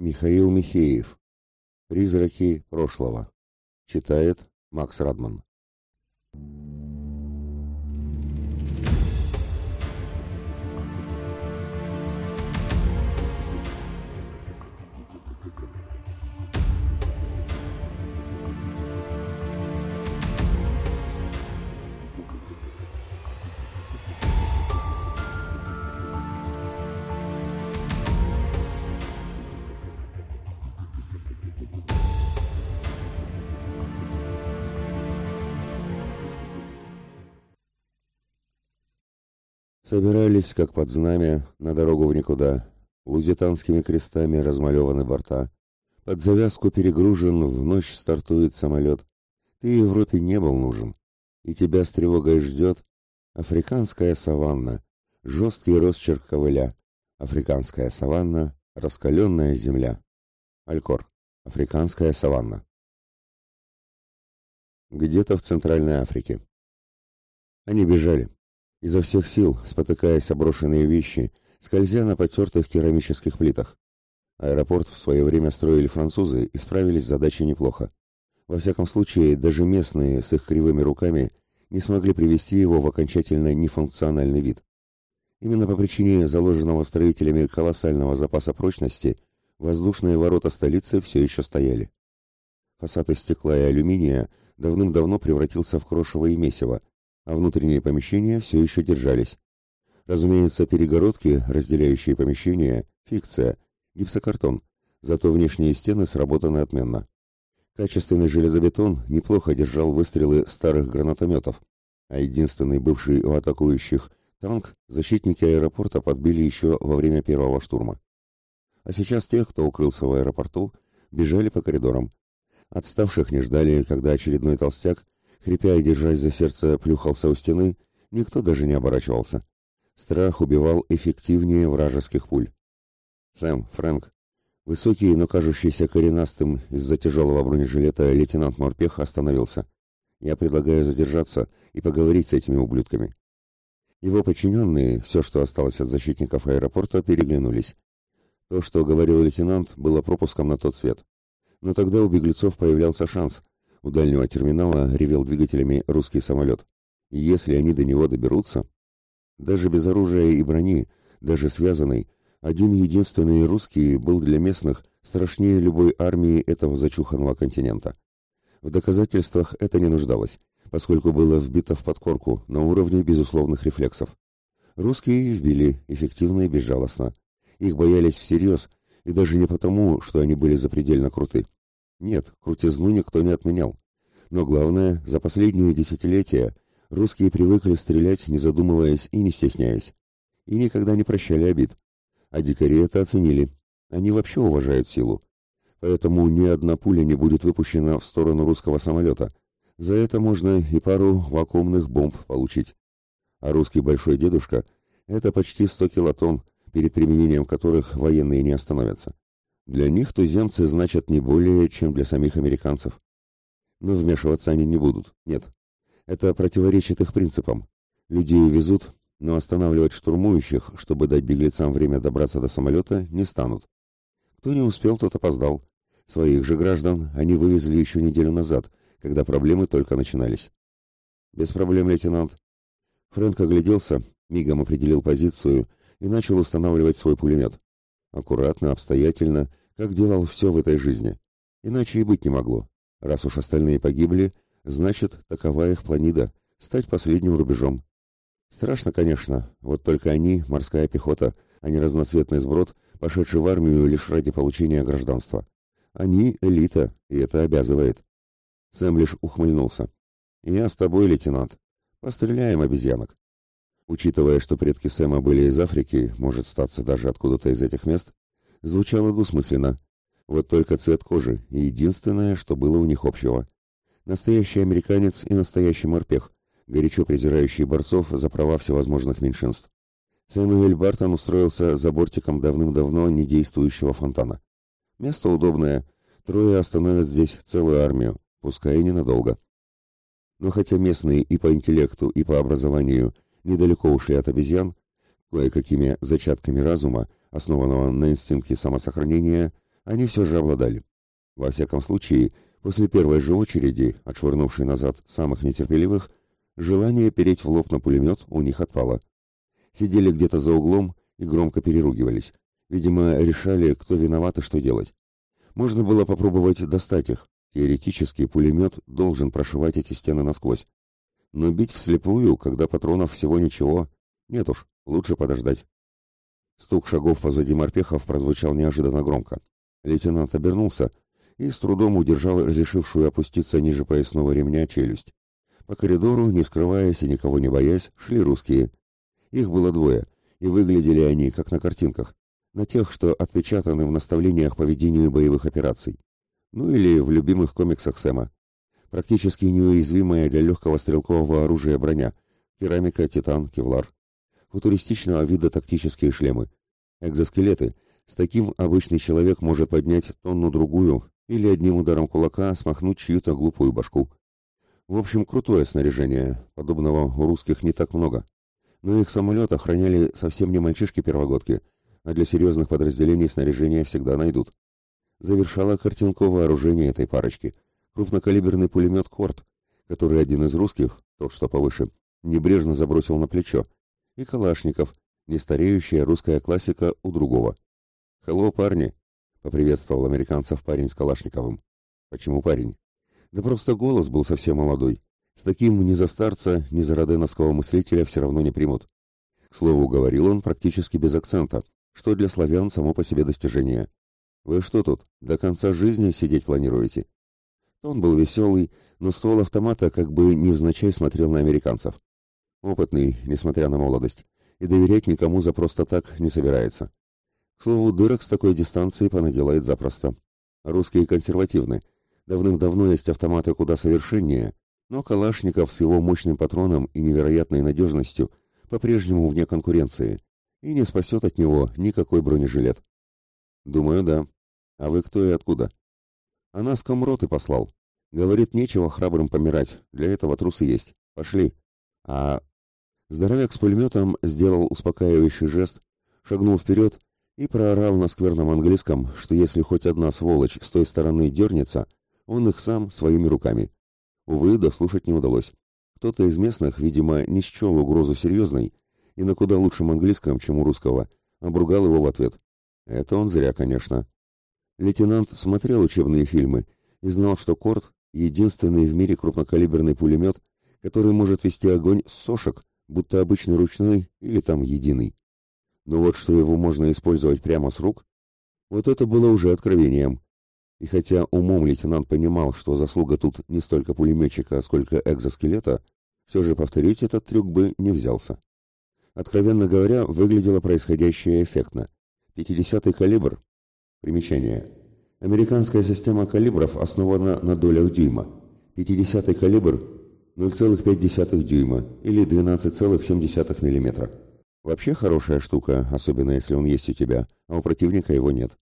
Михаил Михеев. Призраки прошлого. Читает Макс Радман. Собирались, как под знамя, на дорогу в никуда. Лузитанскими крестами размалеваны борта. Под завязку перегружен, в ночь стартует самолет. Ты Европе не был нужен. И тебя с тревогой ждет африканская саванна, жесткий росчерк ковыля, африканская саванна, раскаленная земля. Алькор. Африканская саванна. Где-то в Центральной Африке. Они бежали изо всех сил, спотыкаясь о вещи, скользя на потертых керамических плитах. Аэропорт в свое время строили французы и справились с задачей неплохо. Во всяком случае, даже местные с их кривыми руками не смогли привести его в окончательно нефункциональный вид. Именно по причине заложенного строителями колоссального запаса прочности воздушные ворота столицы все еще стояли. Фасад из стекла и алюминия давным-давно превратился в крошево и месиво, а внутренние помещения все еще держались. Разумеется, перегородки, разделяющие помещения, фикция, гипсокартон, зато внешние стены сработаны отменно. Качественный железобетон неплохо держал выстрелы старых гранатометов, а единственный бывший у атакующих танк защитники аэропорта подбили еще во время первого штурма. А сейчас тех, кто укрылся в аэропорту, бежали по коридорам. Отставших не ждали, когда очередной толстяк хрипя и держась за сердце, плюхался у стены, никто даже не оборачивался. Страх убивал эффективнее вражеских пуль. Сэм, Фрэнк, высокий, но кажущийся коренастым из-за тяжелого бронежилета лейтенант Морпех остановился. Я предлагаю задержаться и поговорить с этими ублюдками. Его подчиненные, все, что осталось от защитников аэропорта, переглянулись. То, что говорил лейтенант, было пропуском на тот свет. Но тогда у беглецов появлялся шанс, у дальнего терминала ревел двигателями русский самолет. Если они до него доберутся... Даже без оружия и брони, даже связанный, один единственный русский был для местных страшнее любой армии этого зачуханного континента. В доказательствах это не нуждалось, поскольку было вбито в подкорку на уровне безусловных рефлексов. Русские вбили эффективно и безжалостно. Их боялись всерьез, и даже не потому, что они были запредельно круты. Нет, крутизну никто не отменял. Но главное, за последние десятилетия русские привыкли стрелять, не задумываясь и не стесняясь. И никогда не прощали обид. А дикари это оценили. Они вообще уважают силу. Поэтому ни одна пуля не будет выпущена в сторону русского самолета. За это можно и пару вакуумных бомб получить. А русский большой дедушка — это почти 100 килотонн, перед применением которых военные не остановятся. Для них туземцы значат не более, чем для самих американцев. Но вмешиваться они не будут, нет. Это противоречит их принципам. Людей везут, но останавливать штурмующих, чтобы дать беглецам время добраться до самолета, не станут. Кто не успел, тот опоздал. Своих же граждан они вывезли еще неделю назад, когда проблемы только начинались. Без проблем, лейтенант. Фрэнк огляделся, мигом определил позицию и начал устанавливать свой пулемет. Аккуратно, обстоятельно, как делал все в этой жизни. Иначе и быть не могло. Раз уж остальные погибли, значит, такова их планида — стать последним рубежом. Страшно, конечно, вот только они — морская пехота, а не разноцветный сброд, пошедший в армию лишь ради получения гражданства. Они — элита, и это обязывает. Сэм лишь ухмыльнулся. «Я с тобой, лейтенант. Постреляем обезьянок». Учитывая, что предки Сэма были из Африки, может статься даже откуда-то из этих мест, звучало двусмысленно. Вот только цвет кожи и единственное, что было у них общего. Настоящий американец и настоящий морпех, горячо презирающий борцов за права всевозможных меньшинств. Сэмюэль Бартон устроился за бортиком давным-давно недействующего фонтана. Место удобное, трое остановят здесь целую армию, пускай и ненадолго. Но хотя местные и по интеллекту, и по образованию недалеко ушли от обезьян, кое-какими зачатками разума, основанного на инстинкте самосохранения, они все же обладали. Во всяком случае, после первой же очереди, отшвырнувшей назад самых нетерпеливых, желание переть в лоб на пулемет у них отпало. Сидели где-то за углом и громко переругивались. Видимо, решали, кто виноват и что делать. Можно было попробовать достать их. Теоретически пулемет должен прошивать эти стены насквозь. Но бить вслепую, когда патронов всего ничего, нет уж, лучше подождать. Стук шагов позади морпехов прозвучал неожиданно громко. Лейтенант обернулся и с трудом удержал решившую опуститься ниже поясного ремня челюсть. По коридору, не скрываясь и никого не боясь, шли русские. Их было двое, и выглядели они, как на картинках, на тех, что отпечатаны в наставлениях по ведению боевых операций. Ну или в любимых комиксах Сэма. Практически неуязвимая для легкого стрелкового оружия броня, керамика, титан, кевлар. Футуристичного вида тактические шлемы. Экзоскелеты. С таким обычный человек может поднять тонну-другую или одним ударом кулака смахнуть чью-то глупую башку. В общем, крутое снаряжение. Подобного у русских не так много. Но их самолет охраняли совсем не мальчишки-первогодки, а для серьезных подразделений снаряжение всегда найдут. Завершала картинку вооружения этой парочки – крупнокалиберный пулемет «Корт», который один из русских, тот что повыше, небрежно забросил на плечо, и Калашников, нестареющая русская классика у другого. «Хелло, парни!» — поприветствовал американцев парень с Калашниковым. «Почему парень?» «Да просто голос был совсем молодой. С таким ни за старца, ни за роденовского мыслителя все равно не примут». К слову, говорил он практически без акцента, что для славян само по себе достижение. «Вы что тут, до конца жизни сидеть планируете?» Он был веселый, но ствол автомата как бы невзначай смотрел на американцев. Опытный, несмотря на молодость, и доверять никому за просто так не собирается. К слову, дырок с такой дистанции понаделает запросто. Русские консервативны. Давным-давно есть автоматы куда совершеннее, но Калашников с его мощным патроном и невероятной надежностью по-прежнему вне конкуренции, и не спасет от него никакой бронежилет. Думаю, да. А вы кто и откуда? А нас комроты послал. Говорит, нечего храбрым помирать, для этого трусы есть. Пошли. А... Здоровяк с пулеметом сделал успокаивающий жест, шагнул вперед и проорал на скверном английском, что если хоть одна сволочь с той стороны дернется, он их сам своими руками. Увы, дослушать не удалось. Кто-то из местных, видимо, не счел угрозу серьезной и на куда лучшем английском, чем у русского, обругал его в ответ. Это он зря, конечно. Лейтенант смотрел учебные фильмы и знал, что Корт — единственный в мире крупнокалиберный пулемет, который может вести огонь с сошек, будто обычный ручной или там единый. Но вот что его можно использовать прямо с рук, вот это было уже откровением. И хотя умом лейтенант понимал, что заслуга тут не столько пулеметчика, сколько экзоскелета, все же повторить этот трюк бы не взялся. Откровенно говоря, выглядело происходящее эффектно. 50-й калибр Примечание. Американская система калибров основана на долях дюйма. 50-й калибр 0,5 дюйма или 12,7 мм. Вообще хорошая штука, особенно если он есть у тебя, а у противника его нет.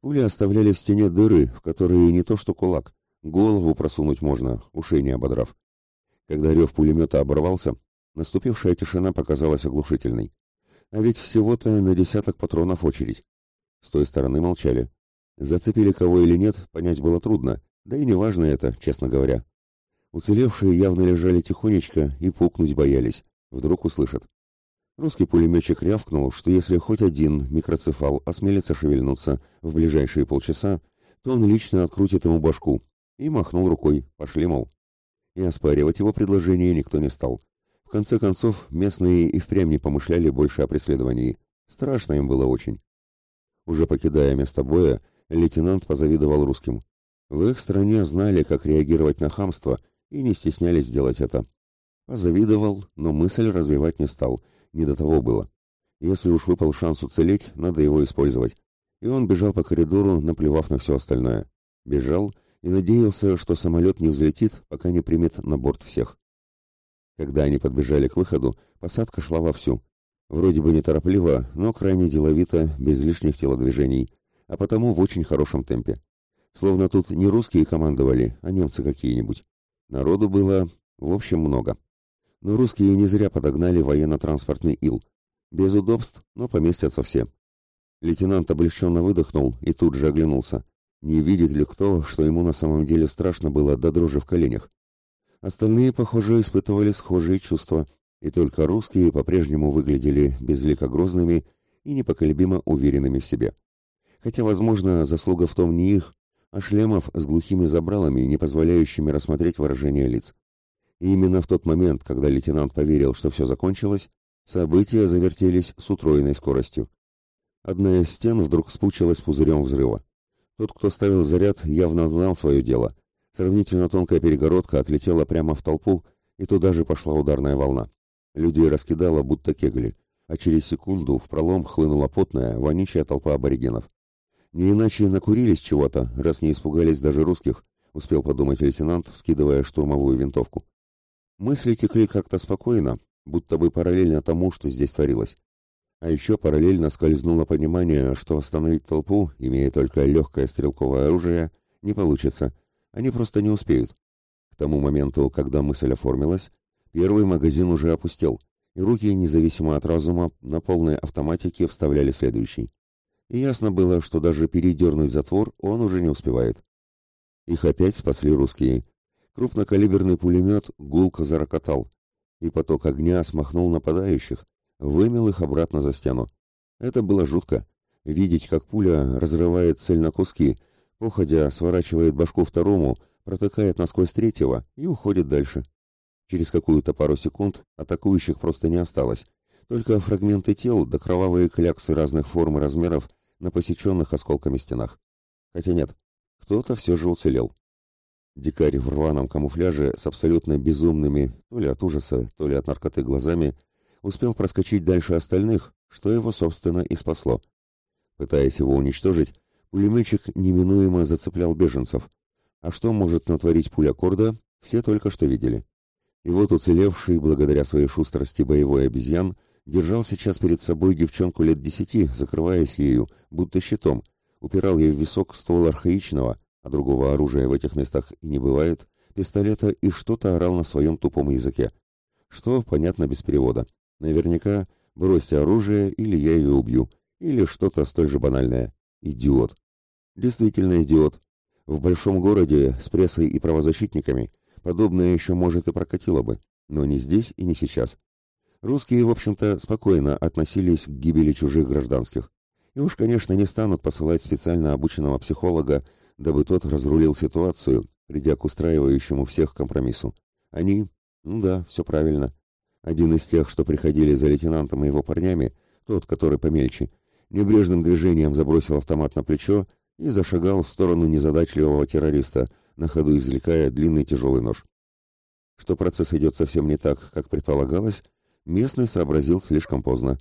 Пули оставляли в стене дыры, в которые не то что кулак, голову просунуть можно, ушей не ободрав. Когда рев пулемета оборвался, наступившая тишина показалась оглушительной. А ведь всего-то на десяток патронов очередь. С той стороны молчали. Зацепили кого или нет, понять было трудно, да и неважно это, честно говоря. Уцелевшие явно лежали тихонечко и пукнуть боялись. Вдруг услышат. Русский пулеметчик рявкнул, что если хоть один микроцефал осмелится шевельнуться в ближайшие полчаса, то он лично открутит ему башку. И махнул рукой, пошли, мол. И оспаривать его предложение никто не стал. В конце концов, местные и впрямь не помышляли больше о преследовании. Страшно им было очень. Уже покидая место боя, лейтенант позавидовал русским. В их стране знали, как реагировать на хамство, и не стеснялись сделать это. Позавидовал, но мысль развивать не стал, не до того было. Если уж выпал шанс уцелеть, надо его использовать. И он бежал по коридору, наплевав на все остальное. Бежал и надеялся, что самолет не взлетит, пока не примет на борт всех. Когда они подбежали к выходу, посадка шла вовсю. Вроде бы неторопливо, но крайне деловито, без лишних телодвижений, а потому в очень хорошем темпе. Словно тут не русские командовали, а немцы какие-нибудь. Народу было, в общем, много. Но русские не зря подогнали военно-транспортный ил. Без удобств, но поместятся все. Лейтенант облегченно выдохнул и тут же оглянулся. Не видит ли кто, что ему на самом деле страшно было до дрожи в коленях? Остальные, похоже, испытывали схожие чувства, и только русские по-прежнему выглядели безлико грозными и непоколебимо уверенными в себе. Хотя, возможно, заслуга в том не их, а шлемов с глухими забралами, не позволяющими рассмотреть выражение лиц. И именно в тот момент, когда лейтенант поверил, что все закончилось, события завертелись с утроенной скоростью. Одна из стен вдруг спучилась пузырем взрыва. Тот, кто ставил заряд, явно знал свое дело. Сравнительно тонкая перегородка отлетела прямо в толпу, и туда же пошла ударная волна. Людей раскидало, будто кегли, а через секунду в пролом хлынула потная, вонючая толпа аборигенов. Не иначе накурились чего-то, раз не испугались даже русских, успел подумать лейтенант, вскидывая штурмовую винтовку. Мысли текли как-то спокойно, будто бы параллельно тому, что здесь творилось. А еще параллельно скользнуло понимание, что остановить толпу, имея только легкое стрелковое оружие, не получится. Они просто не успеют. К тому моменту, когда мысль оформилась, первый магазин уже опустел, и руки, независимо от разума, на полной автоматике вставляли следующий. И ясно было, что даже передернуть затвор он уже не успевает. Их опять спасли русские. Крупнокалиберный пулемет гулко зарокотал, и поток огня смахнул нападающих, вымел их обратно за стену. Это было жутко. Видеть, как пуля разрывает цель на куски, походя сворачивает башку второму, протыкает насквозь третьего и уходит дальше. Через какую-то пару секунд атакующих просто не осталось. Только фрагменты тел да кровавые кляксы разных форм и размеров на посеченных осколками стенах. Хотя нет, кто-то все же уцелел. Дикарь в рваном камуфляже с абсолютно безумными, то ли от ужаса, то ли от наркоты глазами, успел проскочить дальше остальных, что его, собственно, и спасло. Пытаясь его уничтожить, пулеметчик неминуемо зацеплял беженцев. А что может натворить пуля Корда, все только что видели. И вот уцелевший, благодаря своей шустрости боевой обезьян, держал сейчас перед собой девчонку лет десяти, закрываясь ею, будто щитом, упирал ей в висок ствол архаичного, а другого оружия в этих местах и не бывает, пистолета и что-то орал на своем тупом языке. Что, понятно, без перевода. Наверняка бросьте оружие, или я ее убью, или что-то столь же банальное. Идиот. Действительно идиот. В большом городе с прессой и правозащитниками подобное еще, может, и прокатило бы, но не здесь и не сейчас. Русские, в общем-то, спокойно относились к гибели чужих гражданских. И уж, конечно, не станут посылать специально обученного психолога, дабы тот разрулил ситуацию, придя к устраивающему всех компромиссу. Они, ну да, все правильно. Один из тех, что приходили за лейтенантом и его парнями, тот, который помельче, небрежным движением забросил автомат на плечо и зашагал в сторону незадачливого террориста, на ходу извлекая длинный тяжелый нож. Что процесс идет совсем не так, как предполагалось, Местный сообразил слишком поздно.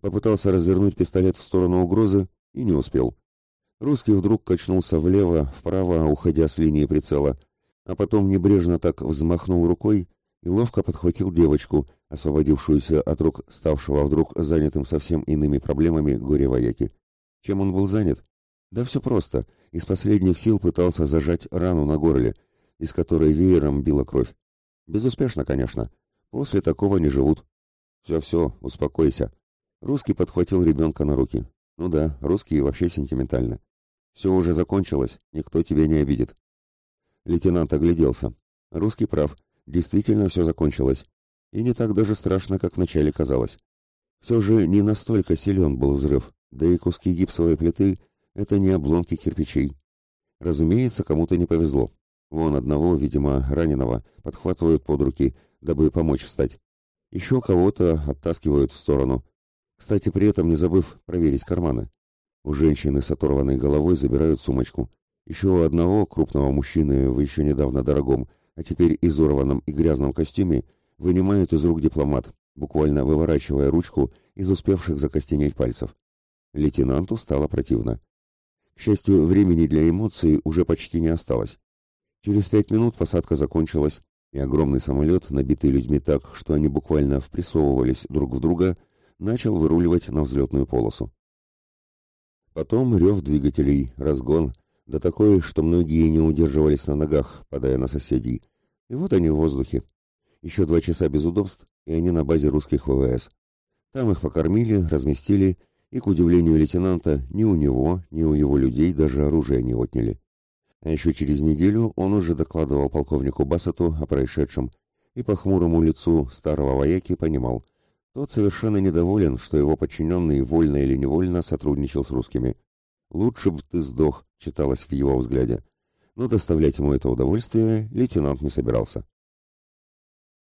Попытался развернуть пистолет в сторону угрозы и не успел. Русский вдруг качнулся влево, вправо, уходя с линии прицела, а потом небрежно так взмахнул рукой и ловко подхватил девочку, освободившуюся от рук ставшего вдруг занятым совсем иными проблемами горе-вояки. Чем он был занят? Да все просто. Из последних сил пытался зажать рану на горле, из которой веером била кровь. Безуспешно, конечно. После такого не живут. «Все-все, успокойся». Русский подхватил ребенка на руки. «Ну да, русские вообще сентиментальны. Все уже закончилось, никто тебя не обидит». Лейтенант огляделся. Русский прав, действительно все закончилось. И не так даже страшно, как вначале казалось. Все же не настолько силен был взрыв, да и куски гипсовой плиты — это не обломки кирпичей. Разумеется, кому-то не повезло. Вон одного, видимо, раненого, подхватывают под руки, дабы помочь встать. Еще кого-то оттаскивают в сторону. Кстати, при этом не забыв проверить карманы. У женщины с оторванной головой забирают сумочку. Еще у одного крупного мужчины в еще недавно дорогом, а теперь изорванном и грязном костюме вынимают из рук дипломат, буквально выворачивая ручку из успевших закостенеть пальцев. Лейтенанту стало противно. К счастью, времени для эмоций уже почти не осталось. Через пять минут посадка закончилась, и огромный самолет, набитый людьми так, что они буквально впрессовывались друг в друга, начал выруливать на взлетную полосу. Потом рев двигателей, разгон, да такой, что многие не удерживались на ногах, падая на соседей. И вот они в воздухе. Еще два часа без удобств, и они на базе русских ВВС. Там их покормили, разместили и, к удивлению лейтенанта, ни у него, ни у его людей даже оружие не отняли. А еще через неделю он уже докладывал полковнику Бассету о происшедшем, и по хмурому лицу старого вояки понимал, тот совершенно недоволен, что его подчиненный вольно или невольно сотрудничал с русскими. «Лучше бы ты сдох», — читалось в его взгляде. Но доставлять ему это удовольствие лейтенант не собирался.